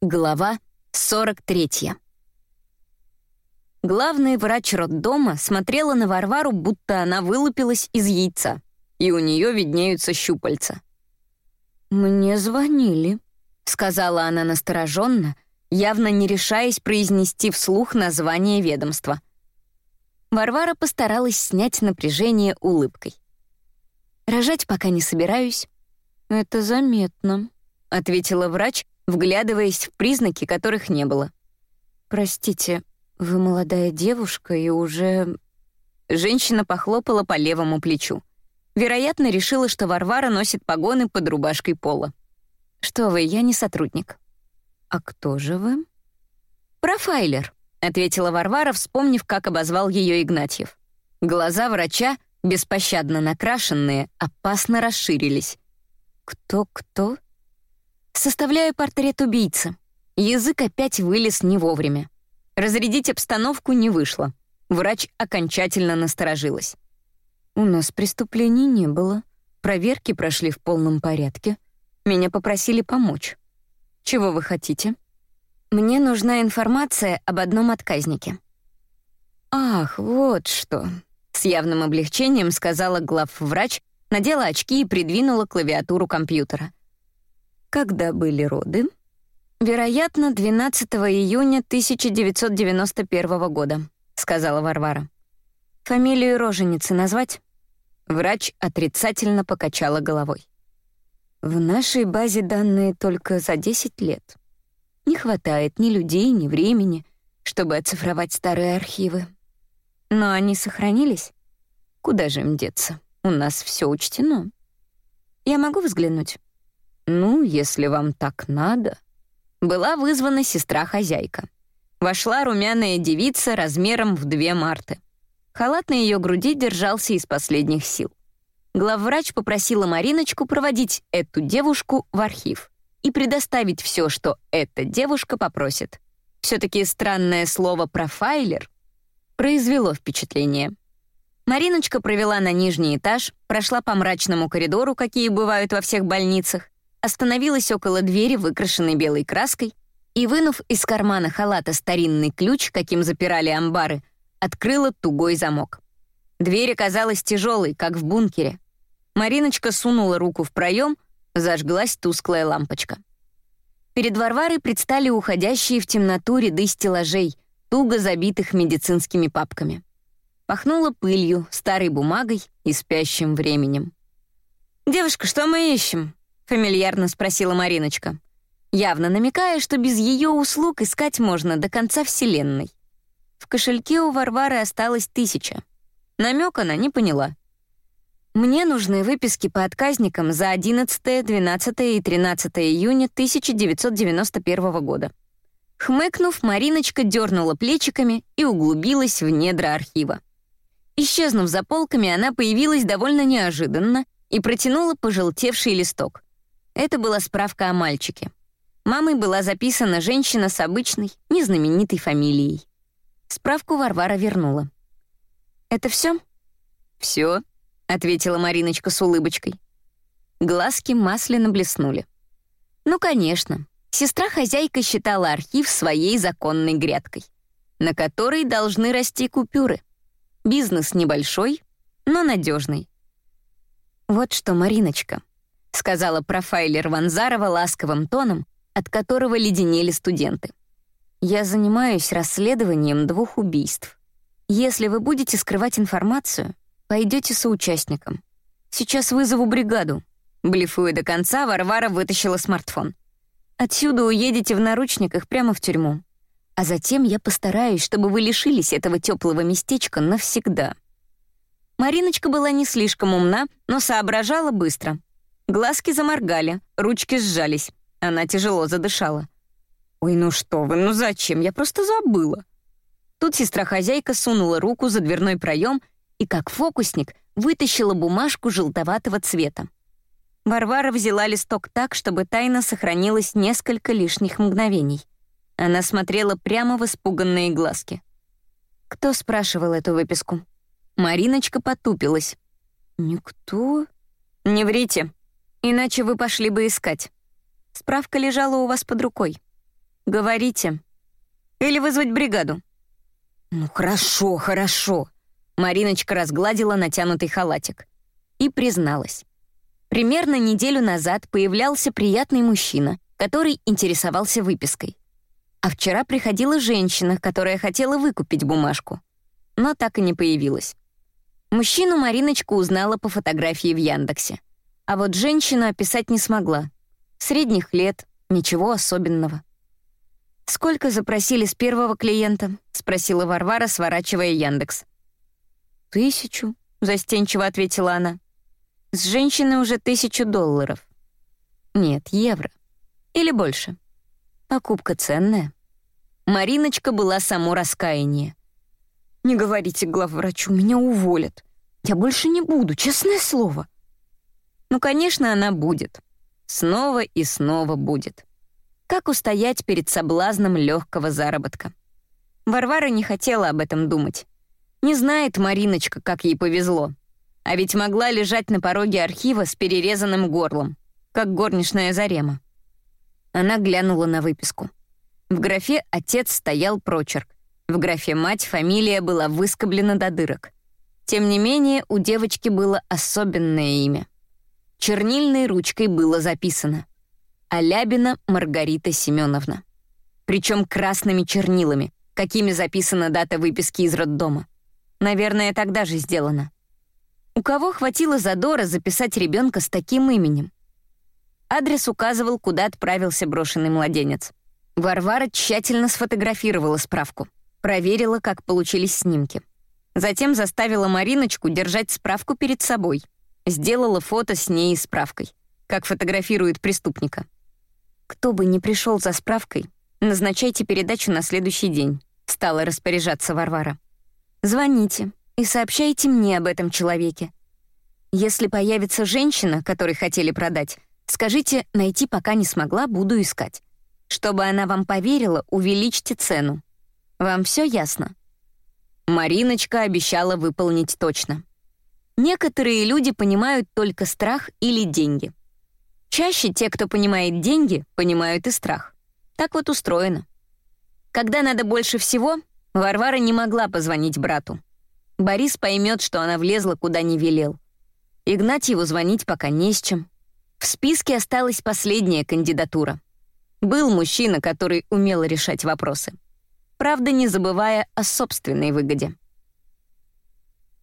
Глава 43. Главный врач роддома смотрела на Варвару, будто она вылупилась из яйца, и у нее виднеются щупальца. «Мне звонили», — сказала она настороженно, явно не решаясь произнести вслух название ведомства. Варвара постаралась снять напряжение улыбкой. «Рожать пока не собираюсь». «Это заметно», — ответила врач, вглядываясь в признаки, которых не было. «Простите, вы молодая девушка и уже...» Женщина похлопала по левому плечу. Вероятно, решила, что Варвара носит погоны под рубашкой пола. «Что вы, я не сотрудник». «А кто же вы?» «Профайлер», — ответила Варвара, вспомнив, как обозвал ее Игнатьев. Глаза врача, беспощадно накрашенные, опасно расширились. «Кто-кто?» Составляю портрет убийцы. Язык опять вылез не вовремя. Разрядить обстановку не вышло. Врач окончательно насторожилась. «У нас преступлений не было. Проверки прошли в полном порядке. Меня попросили помочь. Чего вы хотите?» «Мне нужна информация об одном отказнике». «Ах, вот что!» — с явным облегчением сказала главврач, надела очки и придвинула клавиатуру компьютера. Когда были роды? Вероятно, 12 июня 1991 года, сказала Варвара. Фамилию роженицы назвать? Врач отрицательно покачала головой. В нашей базе данные только за 10 лет. Не хватает ни людей, ни времени, чтобы оцифровать старые архивы. Но они сохранились. Куда же им деться? У нас все учтено. Я могу взглянуть? «Ну, если вам так надо». Была вызвана сестра-хозяйка. Вошла румяная девица размером в две марты. Халат на ее груди держался из последних сил. Главврач попросила Мариночку проводить эту девушку в архив и предоставить все, что эта девушка попросит. Все-таки странное слово «профайлер» произвело впечатление. Мариночка провела на нижний этаж, прошла по мрачному коридору, какие бывают во всех больницах, остановилась около двери, выкрашенной белой краской, и, вынув из кармана халата старинный ключ, каким запирали амбары, открыла тугой замок. Дверь оказалась тяжелой, как в бункере. Мариночка сунула руку в проем, зажглась тусклая лампочка. Перед Варварой предстали уходящие в темноту ряды стеллажей, туго забитых медицинскими папками. Пахнуло пылью, старой бумагой и спящим временем. «Девушка, что мы ищем?» Фамильярно спросила Мариночка, явно намекая, что без ее услуг искать можно до конца Вселенной. В кошельке у Варвары осталось тысяча. Намек она не поняла. Мне нужны выписки по отказникам за 11, 12 и 13 июня 1991 года. Хмыкнув, Мариночка дернула плечиками и углубилась в недра архива. Исчезнув за полками, она появилась довольно неожиданно и протянула пожелтевший листок. Это была справка о мальчике. Мамой была записана женщина с обычной, незнаменитой фамилией. Справку Варвара вернула. «Это все? Все, ответила Мариночка с улыбочкой. Глазки масляно блеснули. Ну, конечно. Сестра-хозяйка считала архив своей законной грядкой, на которой должны расти купюры. Бизнес небольшой, но надежный. Вот что, Мариночка, — сказала профайлер Ванзарова ласковым тоном, от которого леденели студенты. «Я занимаюсь расследованием двух убийств. Если вы будете скрывать информацию, пойдете соучастником. Сейчас вызову бригаду». Блефуя до конца, Варвара вытащила смартфон. «Отсюда уедете в наручниках прямо в тюрьму. А затем я постараюсь, чтобы вы лишились этого теплого местечка навсегда». Мариночка была не слишком умна, но соображала быстро — Глазки заморгали, ручки сжались. Она тяжело задышала. «Ой, ну что вы, ну зачем? Я просто забыла». Тут сестра-хозяйка сунула руку за дверной проем и, как фокусник, вытащила бумажку желтоватого цвета. Варвара взяла листок так, чтобы тайна сохранилась несколько лишних мгновений. Она смотрела прямо в испуганные глазки. «Кто спрашивал эту выписку?» Мариночка потупилась. «Никто?» «Не врите», Иначе вы пошли бы искать. Справка лежала у вас под рукой. «Говорите. Или вызвать бригаду?» «Ну, хорошо, хорошо». Мариночка разгладила натянутый халатик и призналась. Примерно неделю назад появлялся приятный мужчина, который интересовался выпиской. А вчера приходила женщина, которая хотела выкупить бумажку, но так и не появилась. Мужчину Мариночка узнала по фотографии в Яндексе. А вот женщину описать не смогла. Средних лет, ничего особенного. «Сколько запросили с первого клиента?» — спросила Варвара, сворачивая Яндекс. «Тысячу», — застенчиво ответила она. «С женщины уже тысячу долларов». «Нет, евро. Или больше. Покупка ценная». Мариночка была само раскаяние. «Не говорите главврачу, меня уволят. Я больше не буду, честное слово». Ну, конечно, она будет. Снова и снова будет. Как устоять перед соблазном легкого заработка? Варвара не хотела об этом думать. Не знает Мариночка, как ей повезло. А ведь могла лежать на пороге архива с перерезанным горлом, как горничная Зарема. Она глянула на выписку. В графе «Отец» стоял прочерк. В графе «Мать» фамилия была выскоблена до дырок. Тем не менее, у девочки было особенное имя. Чернильной ручкой было записано — Алябина Маргарита Семеновна. Причем красными чернилами, какими записана дата выписки из роддома. Наверное, тогда же сделано. У кого хватило задора записать ребенка с таким именем? Адрес указывал, куда отправился брошенный младенец. Варвара тщательно сфотографировала справку, проверила, как получились снимки. Затем заставила Мариночку держать справку перед собой. Сделала фото с ней и справкой, как фотографирует преступника. Кто бы ни пришел за справкой, назначайте передачу на следующий день, стала распоряжаться Варвара. Звоните и сообщайте мне об этом человеке. Если появится женщина, которой хотели продать, скажите, найти пока не смогла, буду искать. Чтобы она вам поверила, увеличьте цену. Вам все ясно? Мариночка обещала выполнить точно. Некоторые люди понимают только страх или деньги. Чаще те, кто понимает деньги, понимают и страх. Так вот устроено. Когда надо больше всего, Варвара не могла позвонить брату. Борис поймет, что она влезла куда не велел. Игнатьеву звонить пока не с чем. В списке осталась последняя кандидатура. Был мужчина, который умел решать вопросы. Правда, не забывая о собственной выгоде.